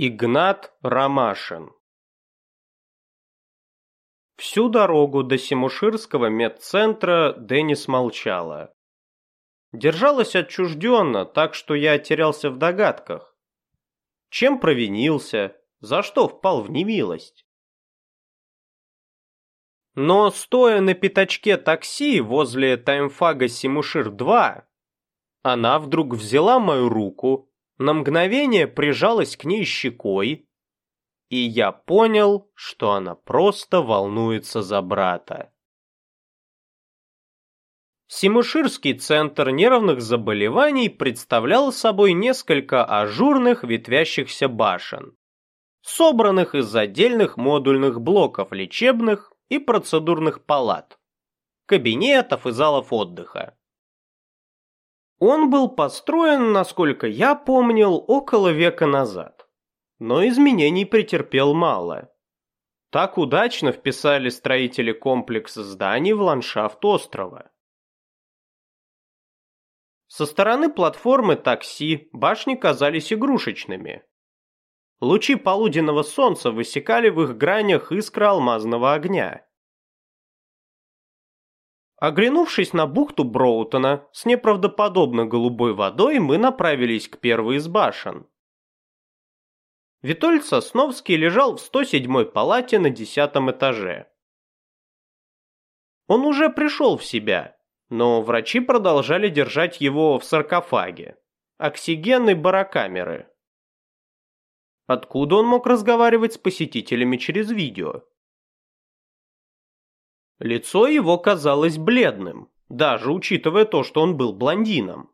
Игнат Ромашин Всю дорогу до Симуширского медцентра Денис молчала. Держалась отчужденно, так что я терялся в догадках. Чем провинился, за что впал в немилость? Но стоя на пятачке такси возле таймфага Симушир-2, она вдруг взяла мою руку на мгновение прижалась к ней щекой, и я понял, что она просто волнуется за брата. Симуширский центр нервных заболеваний представлял собой несколько ажурных ветвящихся башен, собранных из отдельных модульных блоков лечебных и процедурных палат, кабинетов и залов отдыха. Он был построен, насколько я помнил, около века назад. Но изменений претерпел мало. Так удачно вписали строители комплекса зданий в ландшафт острова. Со стороны платформы такси башни казались игрушечными. Лучи полуденного солнца высекали в их гранях искры алмазного огня. Оглянувшись на бухту Броутона с неправдоподобно голубой водой, мы направились к первой из башен. Витольд Сосновский лежал в 107-й палате на десятом этаже. Он уже пришел в себя, но врачи продолжали держать его в саркофаге, оксигенной барокамеры. Откуда он мог разговаривать с посетителями через видео? Лицо его казалось бледным, даже учитывая то, что он был блондином.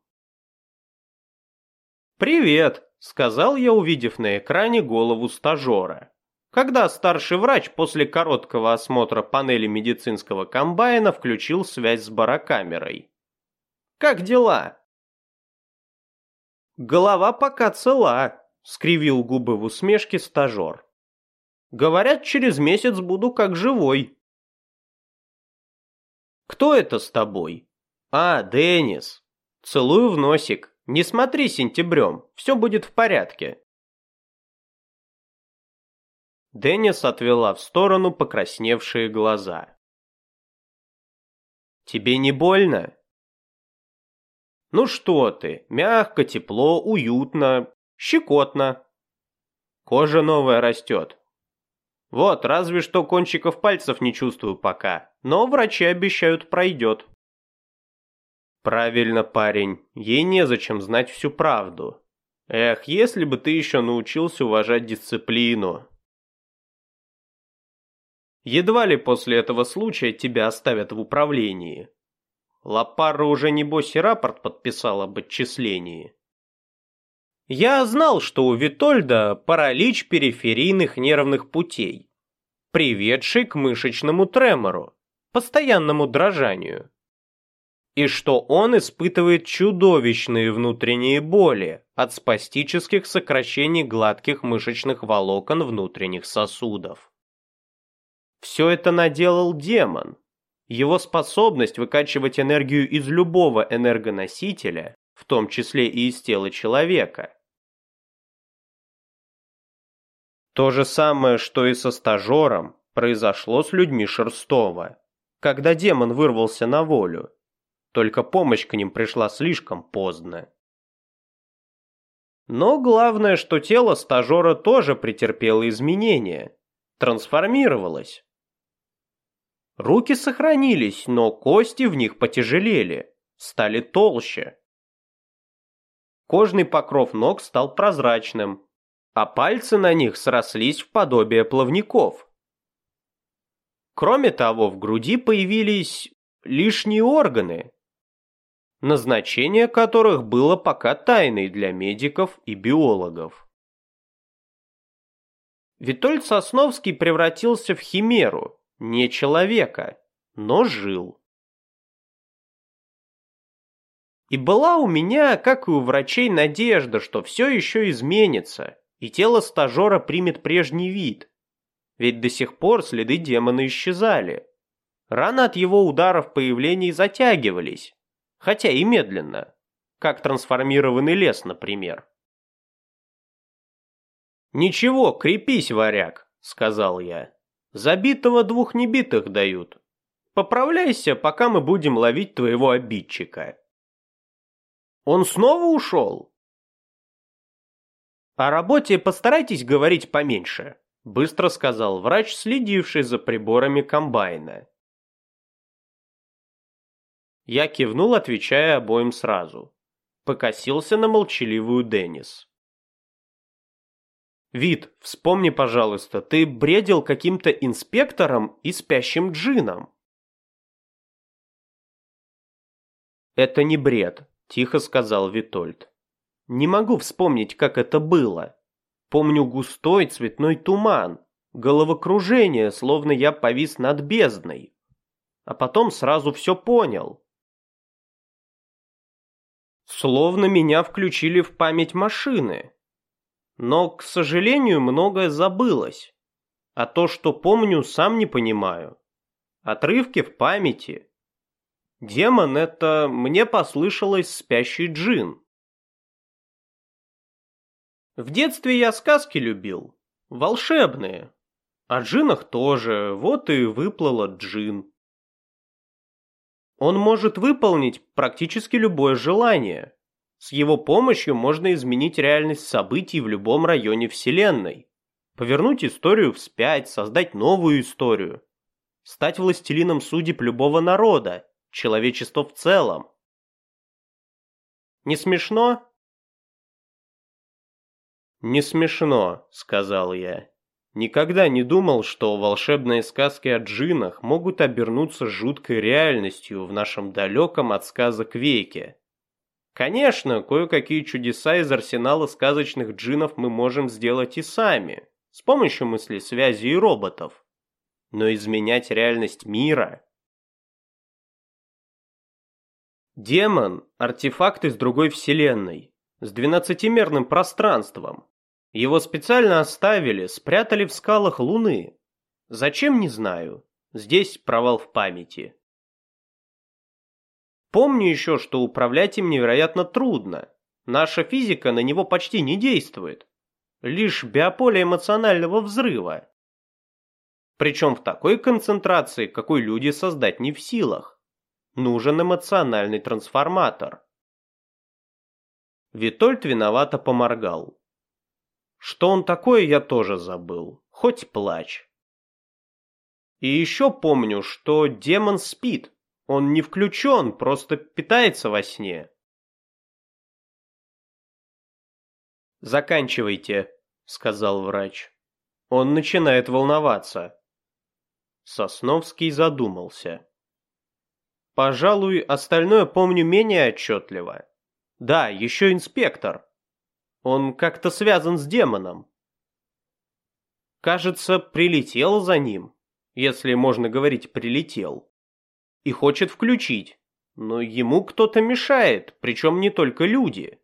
«Привет», — сказал я, увидев на экране голову стажера. Когда старший врач после короткого осмотра панели медицинского комбайна включил связь с барокамерой. «Как дела?» «Голова пока цела», — скривил губы в усмешке стажер. «Говорят, через месяц буду как живой». Кто это с тобой? А, Деннис. Целую в носик. Не смотри сентябрем, все будет в порядке. Деннис отвела в сторону покрасневшие глаза. Тебе не больно? Ну что ты, мягко, тепло, уютно, щекотно. Кожа новая растет, вот, разве что кончиков пальцев не чувствую пока, но врачи обещают пройдет. Правильно, парень, ей незачем знать всю правду. Эх, если бы ты еще научился уважать дисциплину. Едва ли после этого случая тебя оставят в управлении. Лапара уже небось и рапорт подписал об отчислении. Я знал, что у Витольда паралич периферийных нервных путей, приведший к мышечному тремору, постоянному дрожанию, и что он испытывает чудовищные внутренние боли от спастических сокращений гладких мышечных волокон внутренних сосудов. Все это наделал демон. Его способность выкачивать энергию из любого энергоносителя в том числе и из тела человека. То же самое, что и со стажером, произошло с людьми Шерстова, когда демон вырвался на волю. Только помощь к ним пришла слишком поздно. Но главное, что тело стажера тоже претерпело изменения, трансформировалось. Руки сохранились, но кости в них потяжелели, стали толще. Кожный покров ног стал прозрачным, а пальцы на них срослись в подобие плавников. Кроме того, в груди появились лишние органы, назначение которых было пока тайной для медиков и биологов. Витольд Сосновский превратился в химеру, не человека, но жил. И была у меня, как и у врачей, надежда, что все еще изменится, и тело стажера примет прежний вид. Ведь до сих пор следы демона исчезали. Раны от его ударов появлений затягивались, хотя и медленно, как трансформированный лес, например. «Ничего, крепись, варяг», — сказал я. «Забитого двух небитых дают. Поправляйся, пока мы будем ловить твоего обидчика». «Он снова ушел?» «О работе постарайтесь говорить поменьше», — быстро сказал врач, следивший за приборами комбайна. Я кивнул, отвечая обоим сразу. Покосился на молчаливую Деннис. «Вид, вспомни, пожалуйста, ты бредил каким-то инспектором и спящим джином». «Это не бред», — тихо сказал Витольд. «Не могу вспомнить, как это было. Помню густой цветной туман, головокружение, словно я повис над бездной. А потом сразу все понял. Словно меня включили в память машины. Но, к сожалению, многое забылось. А то, что помню, сам не понимаю. Отрывки в памяти. Демон — это мне послышалось спящий джин. В детстве я сказки любил. Волшебные. О джинах тоже, вот и выплыла джин. Он может выполнить практически любое желание. С его помощью можно изменить реальность событий в любом районе Вселенной. Повернуть историю вспять, создать новую историю. Стать властелином судеб любого народа, человечества в целом. Не смешно? Не смешно, сказал я. Никогда не думал, что волшебные сказки о джинах могут обернуться жуткой реальностью в нашем далеком от сказок веке. Конечно, кое-какие чудеса из арсенала сказочных джинов мы можем сделать и сами, с помощью мысли связи и роботов. Но изменять реальность мира... Демон – артефакт из другой вселенной, с двенадцатимерным пространством, его специально оставили, спрятали в скалах Луны. Зачем, не знаю. Здесь провал в памяти. Помню еще, что управлять им невероятно трудно. Наша физика на него почти не действует. Лишь биополе эмоционального взрыва. Причем в такой концентрации, какой люди создать не в силах. Нужен эмоциональный трансформатор. Витольд виновато поморгал. Что он такое, я тоже забыл. Хоть плачь. И еще помню, что демон спит. Он не включен, просто питается во сне. «Заканчивайте», — сказал врач. Он начинает волноваться. Сосновский задумался. Пожалуй, остальное помню менее отчетливо. Да, еще инспектор. Он как-то связан с демоном. Кажется, прилетел за ним, если можно говорить «прилетел». И хочет включить, но ему кто-то мешает, причем не только люди.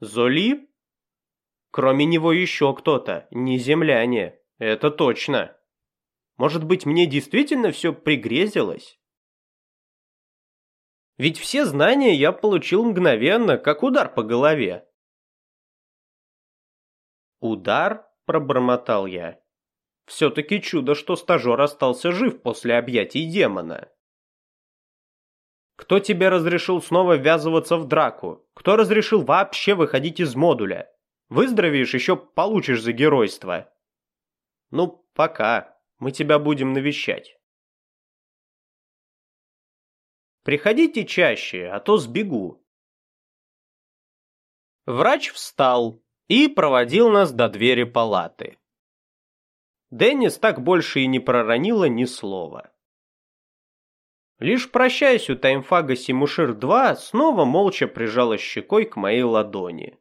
Золи? Кроме него еще кто-то, не земляне, это точно. Может быть, мне действительно все пригрезилось? Ведь все знания я получил мгновенно, как удар по голове. «Удар?» – пробормотал я. «Все-таки чудо, что стажер остался жив после объятий демона». «Кто тебе разрешил снова ввязываться в драку? Кто разрешил вообще выходить из модуля? Выздоровеешь, еще получишь за геройство». «Ну, пока. Мы тебя будем навещать». Приходите чаще, а то сбегу. Врач встал и проводил нас до двери палаты. Деннис так больше и не проронила ни слова. Лишь прощаясь у таймфага Симушир-2, снова молча прижала щекой к моей ладони.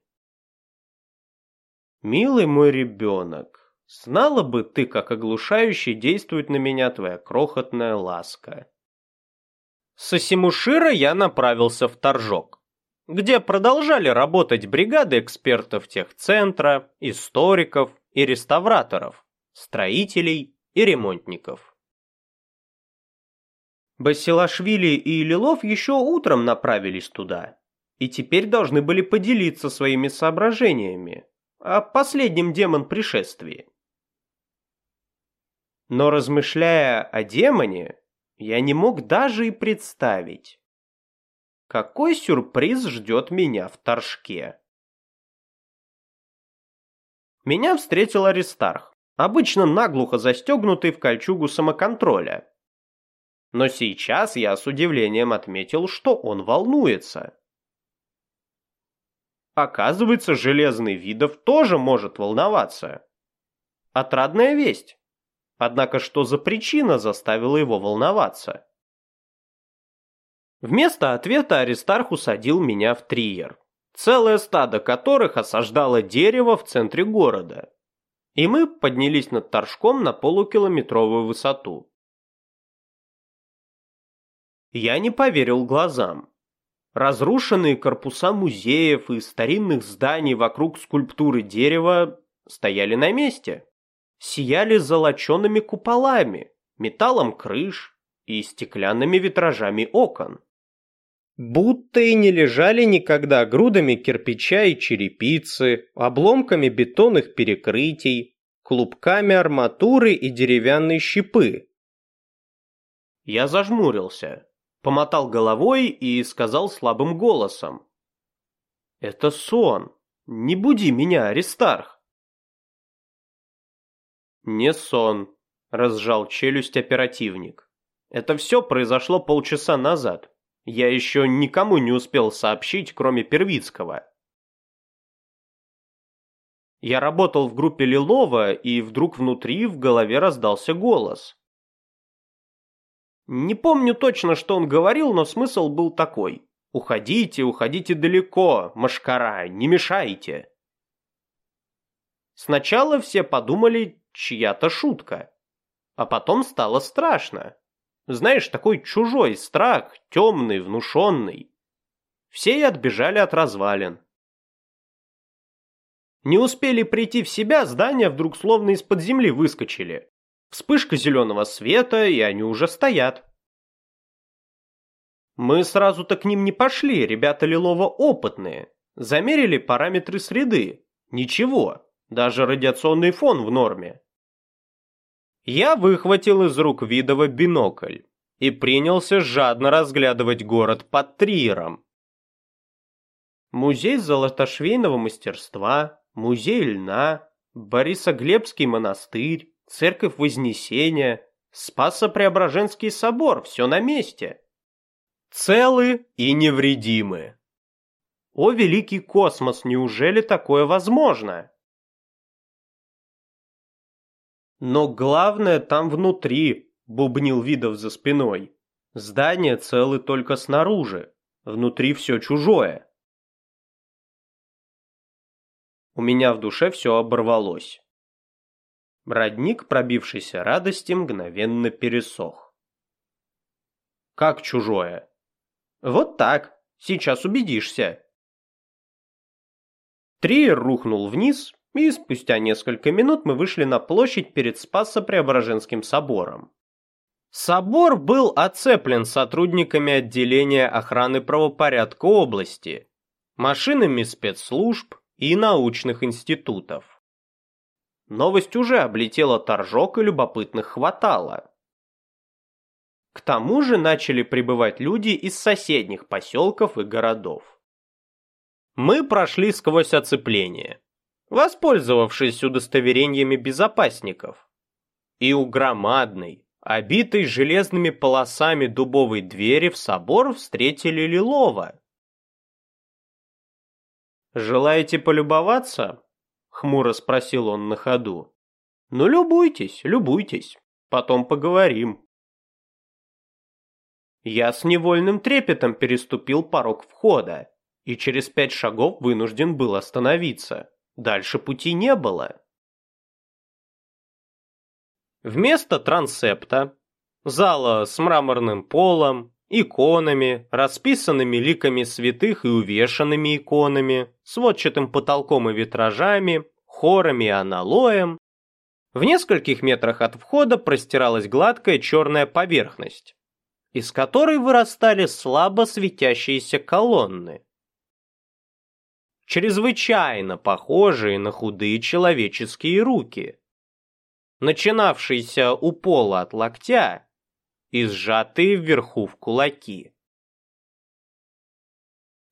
«Милый мой ребенок, знала бы ты, как оглушающе действует на меня твоя крохотная ласка. С Асимушира я направился в Торжок, где продолжали работать бригады экспертов техцентра, историков и реставраторов, строителей и ремонтников. Басилашвили и Лилов еще утром направились туда и теперь должны были поделиться своими соображениями, о последнем демон-пришествии. Но размышляя о демоне, я не мог даже и представить, какой сюрприз ждет меня в Торжке. Меня встретил Аристарх, обычно наглухо застегнутый в кольчугу самоконтроля. Но сейчас я с удивлением отметил, что он волнуется. Оказывается, Железный Видов тоже может волноваться. Отрадная весть. Однако что за причина заставила его волноваться? Вместо ответа Аристарх усадил меня в триер, целое стадо которых осаждало дерево в центре города. И мы поднялись над торжком на полукилометровую высоту. Я не поверил глазам. Разрушенные корпуса музеев и старинных зданий вокруг скульптуры дерева стояли на месте. Сияли золочеными куполами, металлом крыш и стеклянными витражами окон будто и не лежали никогда грудами кирпича и черепицы, обломками бетонных перекрытий, клубками арматуры и деревянной щепы. Я зажмурился, помотал головой и сказал слабым голосом. «Это сон. Не буди меня, Аристарх!» «Не сон», — разжал челюсть оперативник. «Это все произошло полчаса назад я еще никому не успел сообщить, кроме Первицкого. Я работал в группе Лилова, и вдруг внутри в голове раздался голос. Не помню точно, что он говорил, но смысл был такой. «Уходите, уходите далеко, машкара, не мешайте». Сначала все подумали, чья-то шутка. А потом стало страшно. Знаешь, такой чужой страх, темный, внушенный. Все и отбежали от развалин. Не успели прийти в себя, здания вдруг словно из-под земли выскочили. Вспышка зеленого света, и они уже стоят. Мы сразу-то к ним не пошли, ребята Лилова опытные. Замерили параметры среды. Ничего, даже радиационный фон в норме. Я выхватил из рук Видова бинокль и принялся жадно разглядывать город под Триером. Музей золотошвейного мастерства, музей льна, Борисоглебский монастырь, церковь Вознесения, Спасо-Преображенский собор – все на месте. Целы и невредимы. О, великий космос, неужели такое возможно? Но главное там внутри, бубнил Видов за спиной. Здание целы только снаружи, внутри все чужое. У меня в душе все оборвалось. Родник, пробившийся радости, мгновенно пересох. Как чужое? Вот так, сейчас убедишься. Триер рухнул вниз, и спустя несколько минут мы вышли на площадь перед Спасо-Преображенским собором. Собор был оцеплен сотрудниками отделения охраны правопорядка области, машинами спецслужб и научных институтов. Новость уже облетела торжок и любопытных хватало. К тому же начали прибывать люди из соседних поселков и городов. Мы прошли сквозь оцепление воспользовавшись удостоверениями безопасников. И у громадной, обитой железными полосами дубовой двери в собор встретили Лилова. «Желаете полюбоваться?» — хмуро спросил он на ходу. «Ну, любуйтесь, любуйтесь, потом поговорим». Я с невольным трепетом переступил порог входа и через пять шагов вынужден был остановиться. Дальше пути не было. Вместо трансепта, зала с мраморным полом, иконами, расписанными ликами святых и увешанными иконами, сводчатым потолком и витражами, хорами и аналоем, в нескольких метрах от входа простиралась гладкая черная поверхность, из которой вырастали слабо светящиеся колонны. Чрезвычайно похожие на худые человеческие руки, начинавшиеся у пола от локтя и сжатые вверху в кулаки.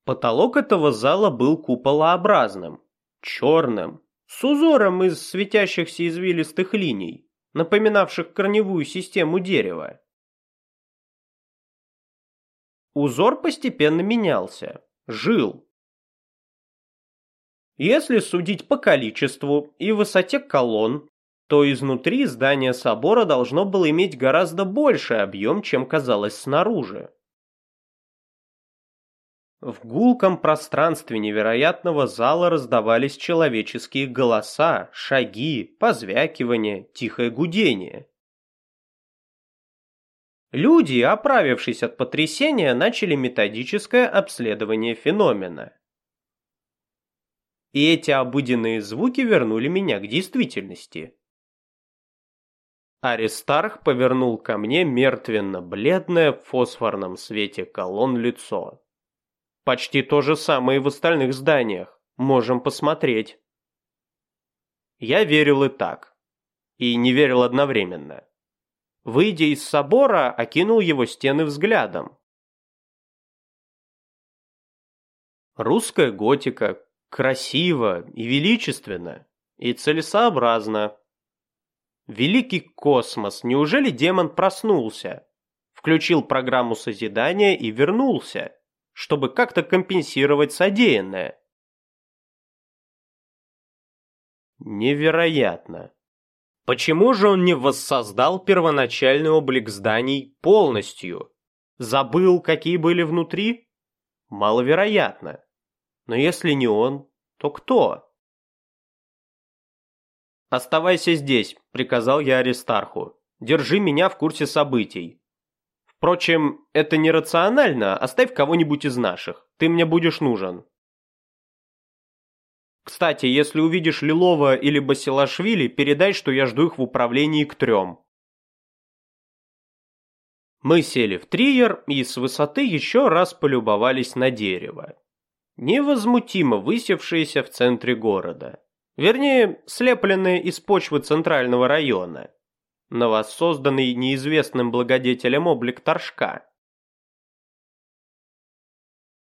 Потолок этого зала был куполообразным, черным, с узором из светящихся извилистых линий, напоминавших корневую систему дерева. Узор постепенно менялся, жил. Если судить по количеству и высоте колонн, то изнутри здание собора должно было иметь гораздо больший объем, чем казалось снаружи. В гулком пространстве невероятного зала раздавались человеческие голоса, шаги, позвякивания, тихое гудение. Люди, оправившись от потрясения, начали методическое обследование феномена. И эти обыденные звуки вернули меня к действительности. Аристарх повернул ко мне мертвенно-бледное в фосфорном свете колонн лицо. Почти то же самое и в остальных зданиях. Можем посмотреть. Я верил и так. И не верил одновременно. Выйдя из собора, окинул его стены взглядом. Русская готика красиво и величественно, и целесообразно. Великий космос, неужели демон проснулся? Включил программу созидания и вернулся чтобы как-то компенсировать содеянное. Невероятно. Почему же он не воссоздал первоначальный облик зданий полностью? Забыл, какие были внутри? Маловероятно. Но если не он, то кто? «Оставайся здесь», — приказал я Аристарху. «Держи меня в курсе событий. Впрочем, это нерационально, оставь кого-нибудь из наших. Ты мне будешь нужен. Кстати, если увидишь Лилова или Басилашвили, передай, что я жду их в управлении к трем. Мы сели в триер и с высоты еще раз полюбовались на дерево. Невозмутимо высевшееся в центре города. Вернее, слепленное из почвы центрального района новосозданный неизвестным благодетелем облик торжка.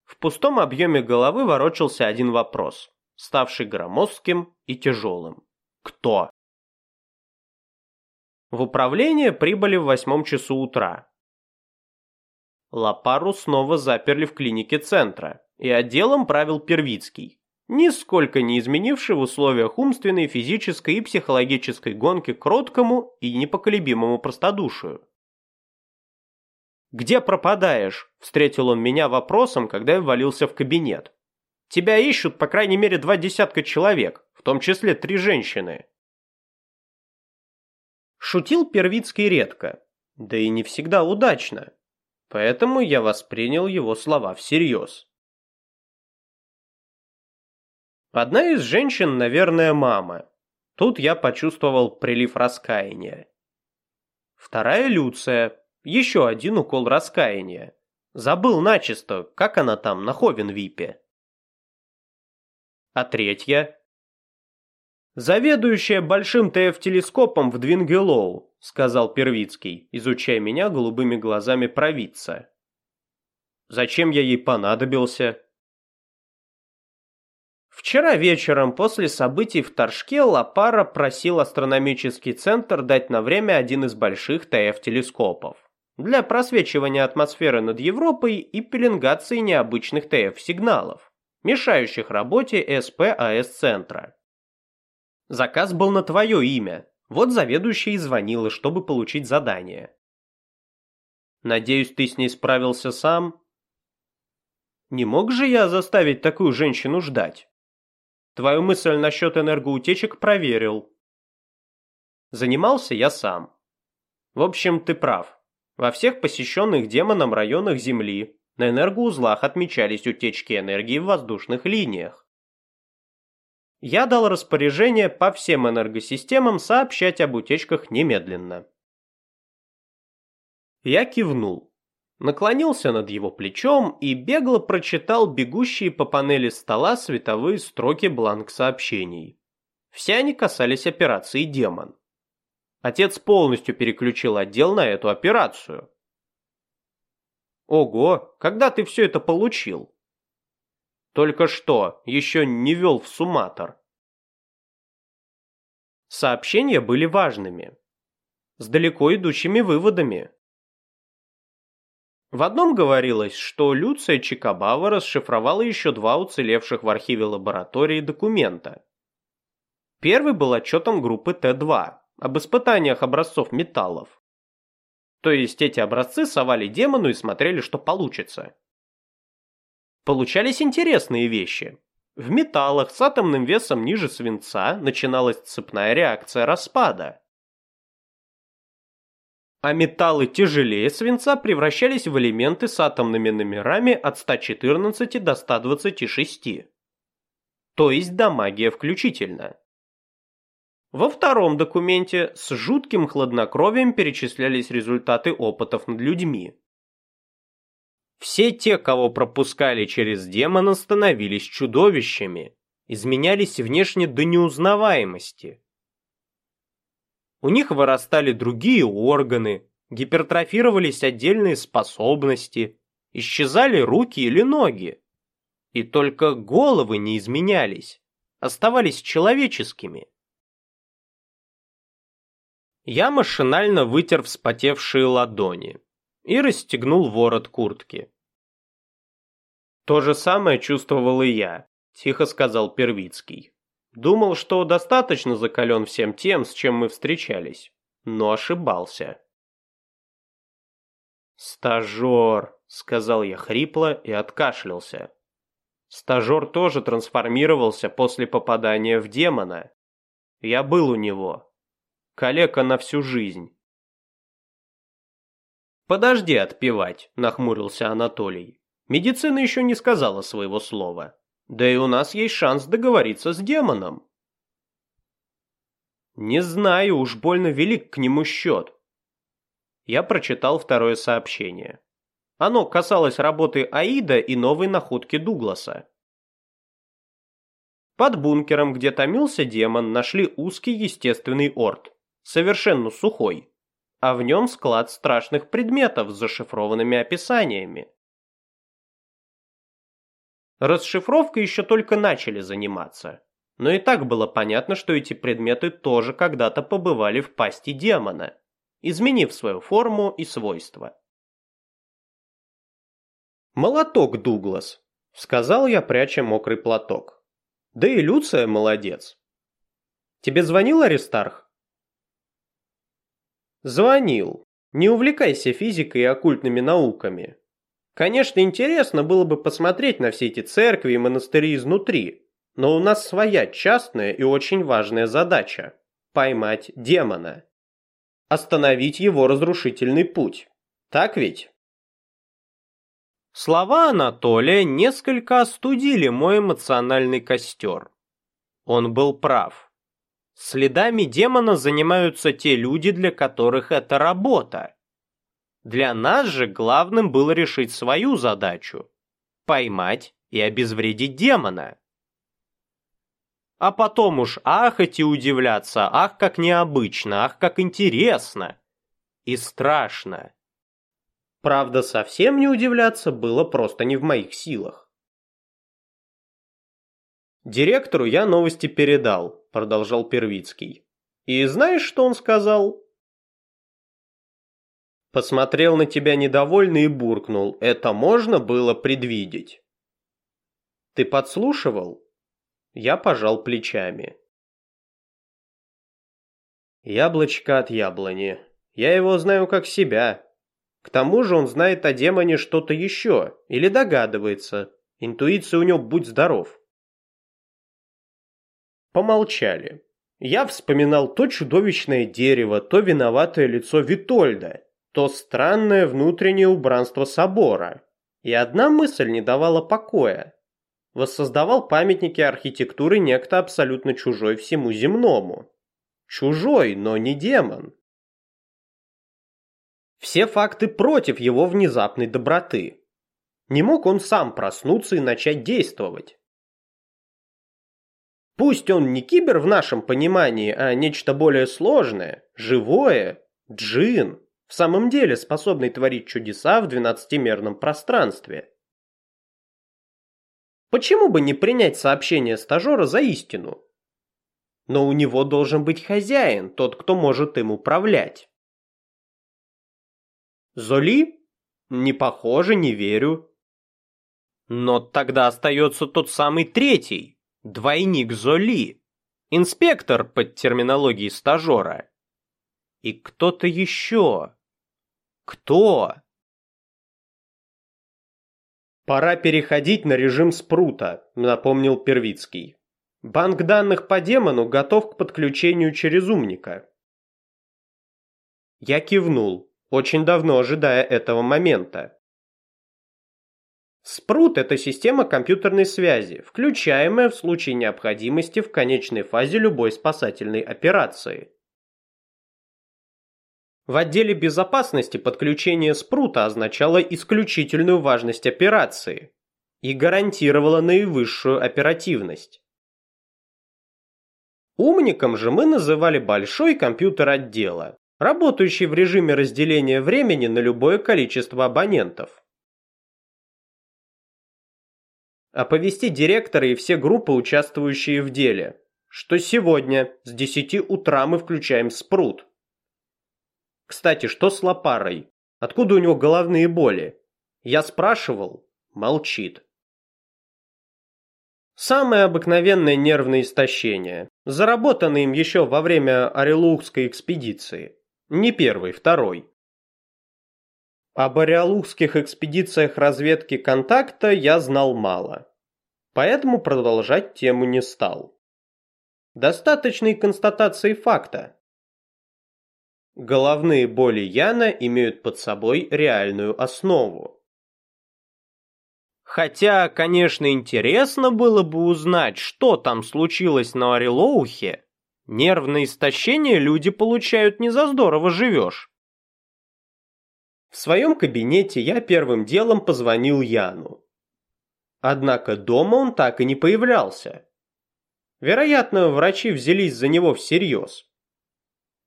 В пустом объеме головы ворочался один вопрос, ставший громоздким и тяжелым. Кто? В управление прибыли в восьмом часу утра. Лапару снова заперли в клинике центра, и отделом правил Первицкий, нисколько не изменивший в условиях умственной, физической и психологической гонки к кроткому и непоколебимому простодушию. «Где пропадаешь?» – встретил он меня вопросом, когда я ввалился в кабинет. «Тебя ищут по крайней мере два десятка человек, в том числе три женщины». Шутил Первицкий редко, да и не всегда удачно, поэтому я воспринял его слова всерьез. Одна из женщин, наверное, мама. Тут я почувствовал прилив раскаяния. Вторая Люция. Еще один укол раскаяния. Забыл начисто, как она там на Ховенвипе. А третья? «Заведующая большим ТФ-телескопом в Двингелоу», сказал Первицкий, изучая меня голубыми глазами провидца. «Зачем я ей понадобился?» Вчера вечером после событий в Торжке Лапара просил астрономический центр дать на время один из больших ТФ-телескопов для просвечивания атмосферы над Европой и пеленгации необычных ТФ-сигналов, мешающих работе СПАС-центра. Заказ был на твое имя, вот заведующая и звонила, чтобы получить задание. Надеюсь, ты с ней справился сам? Не мог же я заставить такую женщину ждать? Твою мысль насчет энергоутечек проверил. Занимался я сам. В общем, ты прав. Во всех посещенных демоном районах Земли на энергоузлах отмечались утечки энергии в воздушных линиях. Я дал распоряжение по всем энергосистемам сообщать об утечках немедленно. Я кивнул. Наклонился над его плечом и бегло прочитал бегущие по панели стола световые строки бланк сообщений. Все они касались операции «Демон». Отец полностью переключил отдел на эту операцию. Ого, когда ты все это получил? Только что, еще не вел в сумматор. Сообщения были важными, с далеко идущими выводами. В одном говорилось, что Люция Чикабава расшифровала еще два уцелевших в архиве лаборатории документа. Первый был отчетом группы Т-2 об испытаниях образцов металлов. То есть эти образцы совали демону и смотрели, что получится. Получались интересные вещи. В металлах с атомным весом ниже свинца начиналась цепная реакция распада. А металлы тяжелее свинца превращались в элементы с атомными номерами от 114 до 126. То есть до магия включительно. Во втором документе с жутким хладнокровием перечислялись результаты опытов над людьми. Все те, кого пропускали через демона, становились чудовищами, изменялись внешне до неузнаваемости. У них вырастали другие органы, гипертрофировались отдельные способности, исчезали руки или ноги. И только головы не изменялись, оставались человеческими. Я машинально вытер вспотевшие ладони и расстегнул ворот куртки. То же самое чувствовал и я, тихо сказал Первицкий. Думал, что достаточно закален всем тем, с чем мы встречались, но ошибался. «Стажер», — сказал я хрипло и откашлялся. Стажер тоже трансформировался после попадания в демона. Я был у него. Калека на всю жизнь. «Подожди отпевать», – нахмурился Анатолий. «Медицина еще не сказала своего слова. Да и у нас есть шанс договориться с демоном». «Не знаю, уж больно велик к нему счет». Я прочитал второе сообщение. Оно касалось работы Аида и новой находки Дугласа. Под бункером, где томился демон, нашли узкий естественный орд, совершенно сухой, а в нем склад страшных предметов с зашифрованными описаниями. Расшифровкой еще только начали заниматься, но и так было понятно, что эти предметы тоже когда-то побывали в пасти демона, изменив свою форму и свойства. «Молоток, Дуглас», — сказал я, пряча мокрый платок. «Да и Люция молодец». «Тебе звонил Аристарх?» Звонил. Не увлекайся физикой и оккультными науками. Конечно, интересно было бы посмотреть на все эти церкви и монастыри изнутри, но у нас своя частная и очень важная задача – поймать демона. Остановить его разрушительный путь. Так ведь? Слова Анатолия несколько остудили мой эмоциональный костер. Он был прав. Следами демона занимаются те люди, для которых это работа. Для нас же главным было решить свою задачу – поймать и обезвредить демона. А потом уж ахать и удивляться, ах, как необычно, ах, как интересно и страшно. Правда, совсем не удивляться было просто не в моих силах. Директору я новости передал, продолжал Первицкий. И знаешь, что он сказал? Посмотрел на тебя недовольно и буркнул. Это можно было предвидеть. Ты подслушивал? Я пожал плечами. Яблочко от яблони. Я его знаю как себя. К тому же он знает о демоне что-то еще, или догадывается. Интуиция у него будь здоров. Помолчали. Я вспоминал то чудовищное дерево, то виноватое лицо Витольда, то странное внутреннее убранство собора. И одна мысль не давала покоя. Воссоздавал памятники архитектуры некто абсолютно чужой всему земному. Чужой, но не демон. Все факты против его внезапной доброты. Не мог он сам проснуться и начать действовать. Пусть он не кибер в нашем понимании, а нечто более сложное, живое, джин, в самом деле способный творить чудеса в двенадцатимерном пространстве. Почему бы не принять сообщение стажера за истину? Но у него должен быть хозяин, тот, кто может им управлять. Золи? Не похоже, не верю. Но тогда остается тот самый третий, двойник Золи, инспектор под терминологией стажера. И кто-то еще. Кто? Пора переходить на режим спрута, напомнил Первицкий. Банк данных по демону готов к подключению через умника. Я кивнул, очень давно ожидая этого момента. Спрут – это система компьютерной связи, включаемая в случае необходимости в конечной фазе любой спасательной операции. В отделе безопасности подключение спрута означало исключительную важность операции и гарантировало наивысшую оперативность. Умником же мы называли большой компьютер отдела, работающий в режиме разделения времени на любое количество абонентов. оповести директора и все группы, участвующие в деле, что сегодня с 10 утра мы включаем спрут. Кстати, что с Лопарой? Откуда у него головные боли? Я спрашивал. Молчит. Самое обыкновенное нервное истощение, заработанное им еще во время Орелухской экспедиции. Не первый, второй. Об ариалухских экспедициях разведки контакта я знал мало, поэтому продолжать тему не стал. Достаточной констатации факта. Головные боли Яна имеют под собой реальную основу. Хотя, конечно, интересно было бы узнать, что там случилось на Орелоухе, нервное истощение люди получают не за здорово живешь. В своем кабинете я первым делом позвонил Яну. Однако дома он так и не появлялся. Вероятно, врачи взялись за него всерьез.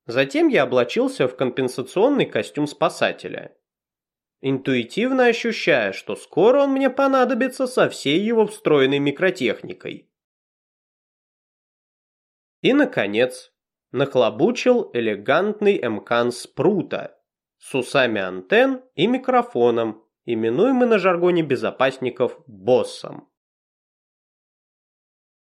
Затем я облачился в компенсационный костюм спасателя. Интуитивно ощущая, что скоро он мне понадобится со всей его встроенной микротехникой. И, наконец, нахлобучил элегантный эмкан Спрута, с усами антенн и микрофоном, именуемый на жаргоне безопасников боссом.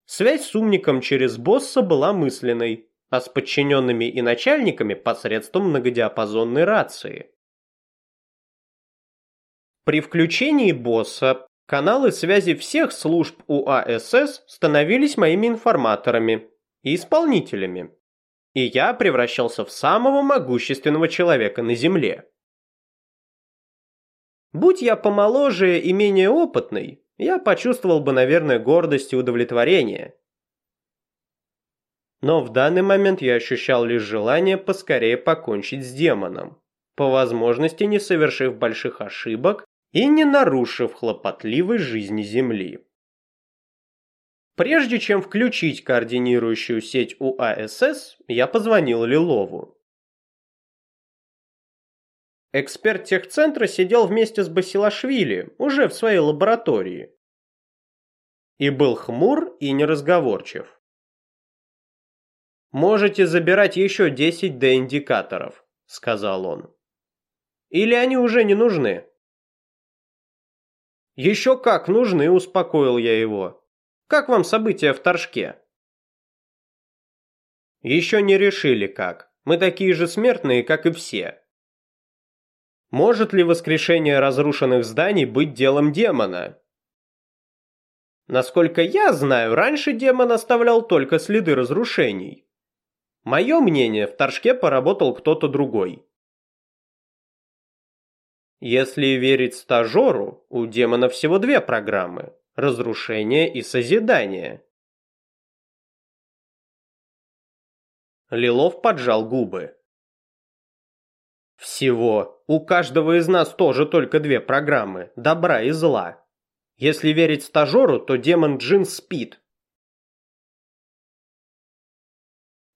Связь с умником через босса была мысленной, а с подчиненными и начальниками посредством многодиапазонной рации. При включении босса каналы связи всех служб УАСС становились моими информаторами и исполнителями и я превращался в самого могущественного человека на Земле. Будь я помоложе и менее опытный, я почувствовал бы, наверное, гордость и удовлетворение. Но в данный момент я ощущал лишь желание поскорее покончить с демоном, по возможности не совершив больших ошибок и не нарушив хлопотливой жизни Земли. Прежде чем включить координирующую сеть УАСС, я позвонил Лилову. Эксперт техцентра сидел вместе с Басилашвили, уже в своей лаборатории. И был хмур и неразговорчив. «Можете забирать еще 10 D-индикаторов», — сказал он. «Или они уже не нужны?» «Еще как нужны», — успокоил я его. Как вам события в Торжке?» «Еще не решили как. Мы такие же смертные, как и все». «Может ли воскрешение разрушенных зданий быть делом демона?» Насколько я знаю, раньше демон оставлял только следы разрушений. Мое мнение, в Торжке поработал кто-то другой. Если верить стажеру, у демона всего две программы разрушение и созидание. Лилов поджал губы. Всего У каждого из нас тоже только две программы – добра и зла. Если верить стажеру, то демон Джин спит.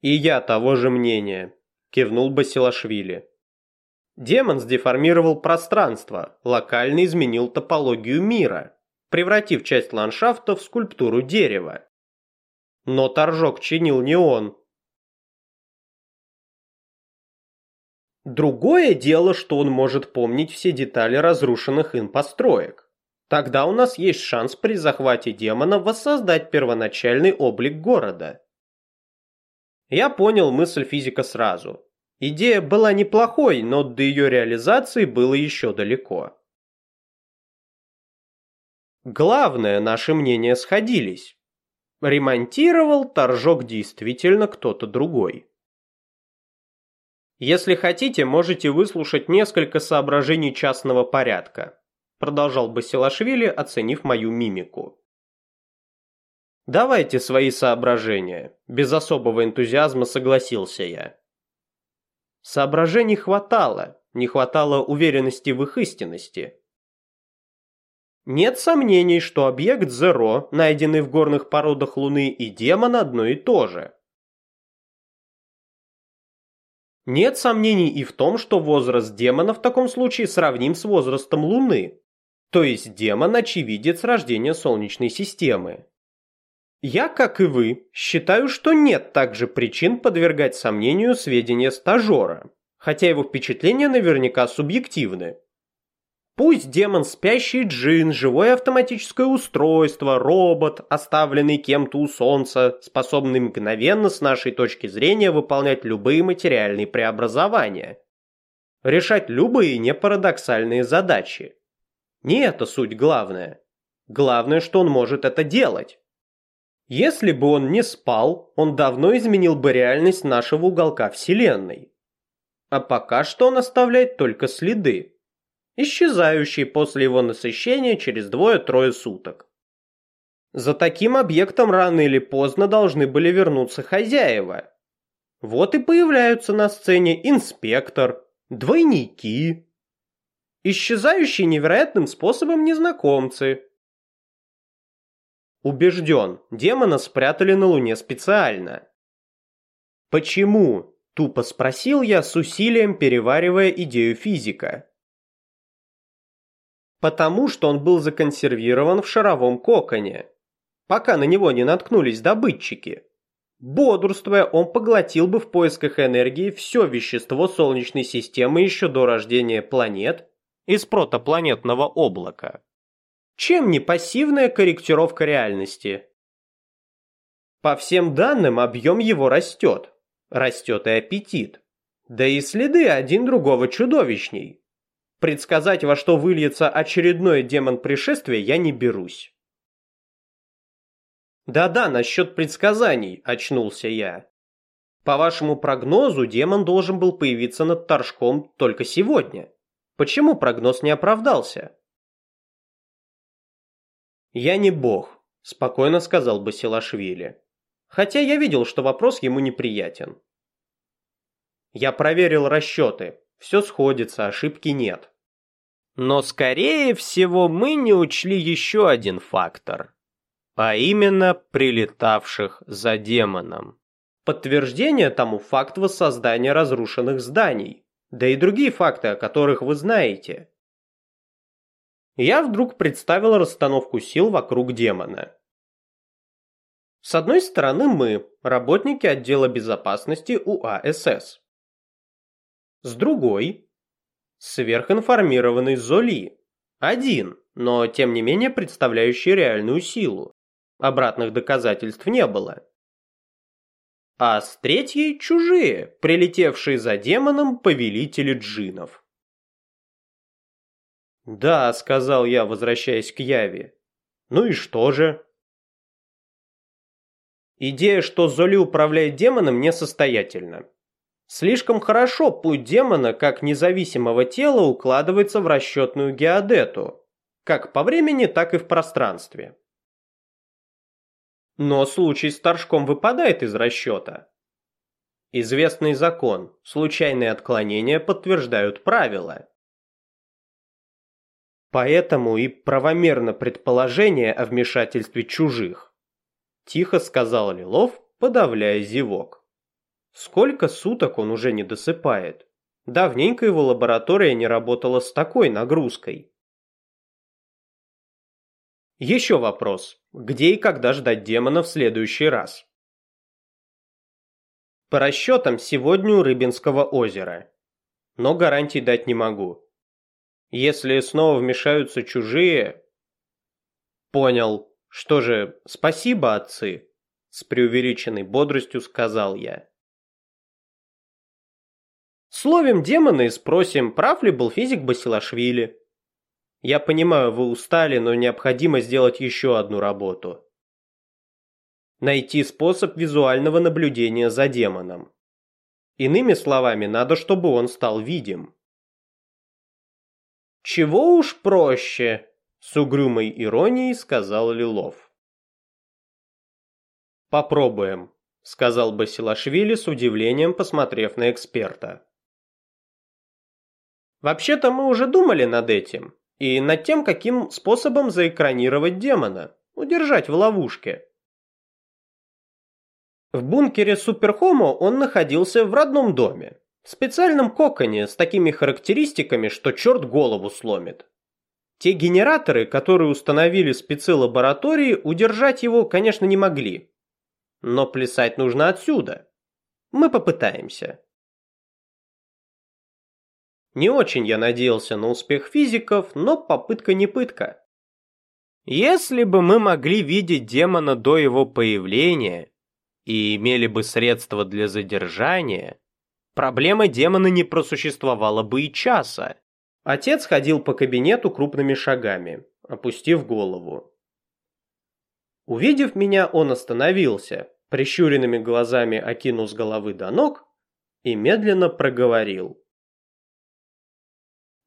И я того же мнения, кивнул Басилашвили. Демон сдеформировал пространство, локально изменил топологию мира, превратив часть ландшафта в скульптуру дерева. Но торжок чинил не он. Другое дело, что он может помнить все детали разрушенных им построек. Тогда у нас есть шанс при захвате демона воссоздать первоначальный облик города. Я понял мысль физика сразу. Идея была неплохой, но до ее реализации было еще далеко. Главное, наши мнения сходились. Ремонтировал торжок действительно кто-то другой. Если хотите, можете выслушать несколько соображений частного порядка, продолжал Басилашвили, оценив мою мимику. Давайте свои соображения, без особого энтузиазма согласился я. Соображений хватало, не хватало уверенности в их истинности. Нет сомнений, что объект Зеро, найденный в горных породах Луны, и демон одно и то же. Нет сомнений и в том, что возраст демона в таком случае сравним с возрастом Луны, то есть демон очевидец рождения Солнечной системы. Я, как и вы, считаю, что нет также причин подвергать сомнению сведения стажера, хотя его впечатления наверняка субъективны. Пусть демон спящий джин, живое автоматическое устройство, робот, оставленный кем-то у солнца, способный мгновенно с нашей точки зрения выполнять любые материальные преобразования. Решать любые непарадоксальные задачи. Не это суть главное. Главное, что он может это делать. Если бы он не спал, он давно изменил бы реальность нашего уголка Вселенной. А пока что он оставляет только следы исчезающий после его насыщения через двое-трое суток. За таким объектом рано или поздно должны были вернуться хозяева. Вот и появляются на сцене инспектор, двойники, исчезающие невероятным способом незнакомцы. Убежден, демона спрятали на Луне специально. Почему? Тупо спросил я с усилием, переваривая идею физика потому что он был законсервирован в шаровом коконе, пока на него не наткнулись добытчики. Бодрствуя, он поглотил бы в поисках энергии все вещество Солнечной системы еще до рождения планет из протопланетного облака. Чем не пассивная корректировка реальности? По всем данным, объем его растет. Растет и аппетит. Да и следы один другого чудовищней. Предсказать, во что выльется очередной демон пришествия, я не берусь. Да-да, насчет предсказаний, очнулся я. По вашему прогнозу, демон должен был появиться над Торжком только сегодня. Почему прогноз не оправдался? Я не бог, спокойно сказал Басилашвили. Хотя я видел, что вопрос ему неприятен. Я проверил расчеты. Все сходится, ошибки нет. Но, скорее всего, мы не учли еще один фактор, а именно прилетавших за демоном. Подтверждение тому факт воссоздания разрушенных зданий, да и другие факты, о которых вы знаете. Я вдруг представил расстановку сил вокруг демона. С одной стороны мы, работники отдела безопасности УАСС. С другой сверхинформированный Золи. Один, но тем не менее представляющий реальную силу. Обратных доказательств не было. А с третьей чужие, прилетевшие за демоном повелители джинов. «Да», — сказал я, возвращаясь к Яве. «Ну и что же?» Идея, что Золи управляет демоном, несостоятельна. Слишком хорошо путь демона как независимого тела укладывается в расчетную геодету, как по времени, так и в пространстве. Но случай с торжком выпадает из расчета. Известный закон, случайные отклонения подтверждают правила. Поэтому и правомерно предположение о вмешательстве чужих. Тихо сказал Лилов, подавляя зевок. Сколько суток он уже не досыпает? Давненько его лаборатория не работала с такой нагрузкой. Еще вопрос. Где и когда ждать демона в следующий раз? По расчетам, сегодня у Рыбинского озера. Но гарантий дать не могу. Если снова вмешаются чужие... Понял. Что же, спасибо, отцы. С преувеличенной бодростью сказал я. Словим демона и спросим, прав ли был физик Басилашвили. Я понимаю, вы устали, но необходимо сделать еще одну работу. Найти способ визуального наблюдения за демоном. Иными словами, надо, чтобы он стал видим. «Чего уж проще», — с угрюмой иронией сказал Лилов. «Попробуем», — сказал Басилашвили с удивлением, посмотрев на эксперта. «Вообще-то мы уже думали над этим и над тем, каким способом заэкранировать демона, удержать в ловушке. В бункере Суперхомо он находился в родном доме, в специальном коконе с такими характеристиками, что черт голову сломит. Те генераторы, которые установили спецы лаборатории, удержать его, конечно, не могли. Но плясать нужно отсюда. Мы попытаемся. Не очень я надеялся на успех физиков, но попытка не пытка. Если бы мы могли видеть демона до его появления и имели бы средства для задержания, проблема демона не просуществовала бы и часа. Отец ходил по кабинету крупными шагами, опустив голову. Увидев меня, он остановился, прищуренными глазами окинул с головы до ног и медленно проговорил.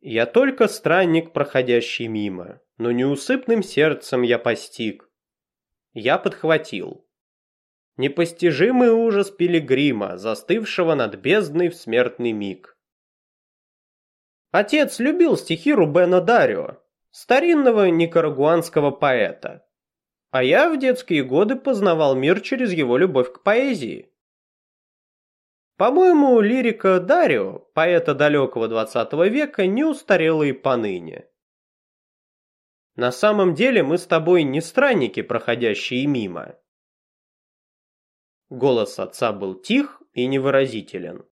Я только странник, проходящий мимо, но неусыпным сердцем я постиг. Я подхватил. Непостижимый ужас пилигрима, застывшего над бездной в смертный миг. Отец любил стихи Рубена Дарио, старинного никарагуанского поэта. А я в детские годы познавал мир через его любовь к поэзии. По-моему, лирика Дарио, поэта далекого 20 века, не устарела и поныне. На самом деле мы с тобой не странники, проходящие мимо. Голос отца был тих и невыразителен.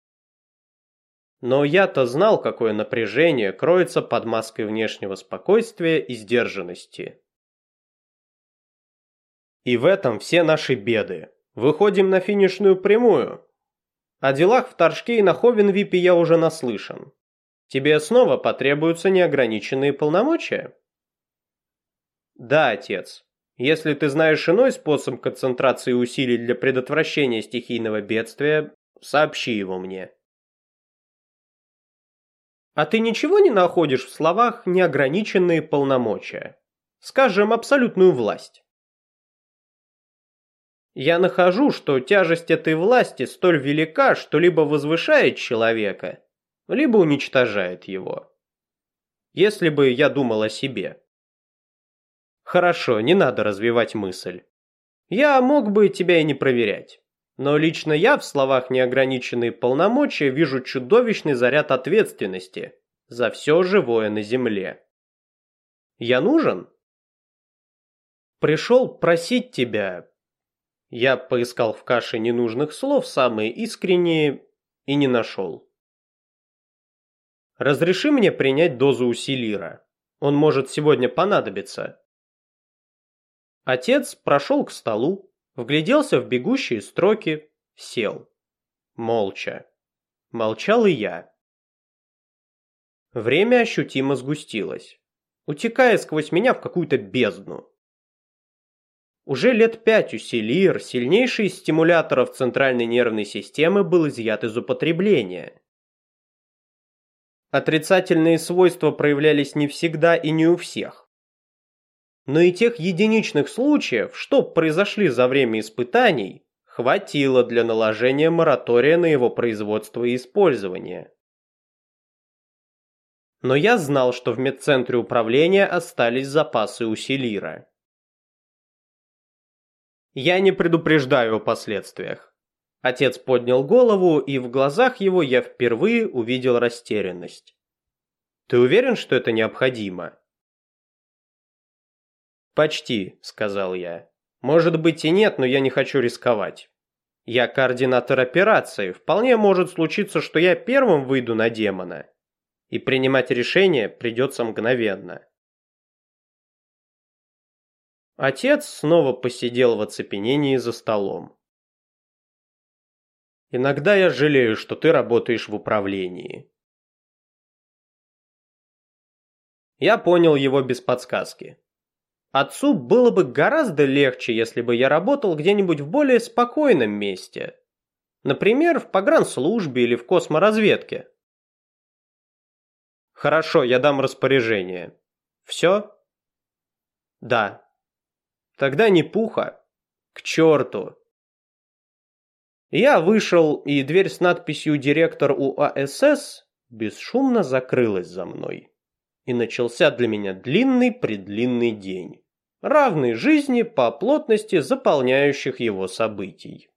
Но я-то знал, какое напряжение кроется под маской внешнего спокойствия и сдержанности. И в этом все наши беды. Выходим на финишную прямую, о делах в Торжке и на Ховенвипе я уже наслышан. Тебе снова потребуются неограниченные полномочия? Да, отец. Если ты знаешь иной способ концентрации усилий для предотвращения стихийного бедствия, сообщи его мне. А ты ничего не находишь в словах неограниченные полномочия? Скажем, абсолютную власть. Я нахожу, что тяжесть этой власти столь велика, что либо возвышает человека, либо уничтожает его. Если бы я думал о себе. Хорошо, не надо развивать мысль. Я мог бы тебя и не проверять. Но лично я в словах неограниченные полномочия вижу чудовищный заряд ответственности за все живое на земле. Я нужен? Пришел просить тебя, я поискал в каше ненужных слов самые искренние и не нашел. Разреши мне принять дозу усилира. Он может сегодня понадобиться. Отец прошел к столу, вгляделся в бегущие строки, сел. Молча. Молчал и я. Время ощутимо сгустилось, утекая сквозь меня в какую-то бездну. Уже лет пять у Селир, сильнейший из стимуляторов центральной нервной системы, был изъят из употребления. Отрицательные свойства проявлялись не всегда и не у всех. Но и тех единичных случаев, что произошли за время испытаний, хватило для наложения моратория на его производство и использование. Но я знал, что в медцентре управления остались запасы усилира. Я не предупреждаю о последствиях. Отец поднял голову, и в глазах его я впервые увидел растерянность. Ты уверен, что это необходимо? Почти, сказал я. Может быть и нет, но я не хочу рисковать. Я координатор операции, вполне может случиться, что я первым выйду на демона. И принимать решение придется мгновенно. Отец снова посидел в оцепенении за столом. Иногда я жалею, что ты работаешь в управлении. Я понял его без подсказки. Отцу было бы гораздо легче, если бы я работал где-нибудь в более спокойном месте. Например, в погранслужбе или в косморазведке. Хорошо, я дам распоряжение. Все? Да. Тогда не пуха. К черту. Я вышел, и дверь с надписью «Директор УАСС» бесшумно закрылась за мной. И начался для меня длинный-предлинный день равной жизни по плотности заполняющих его событий.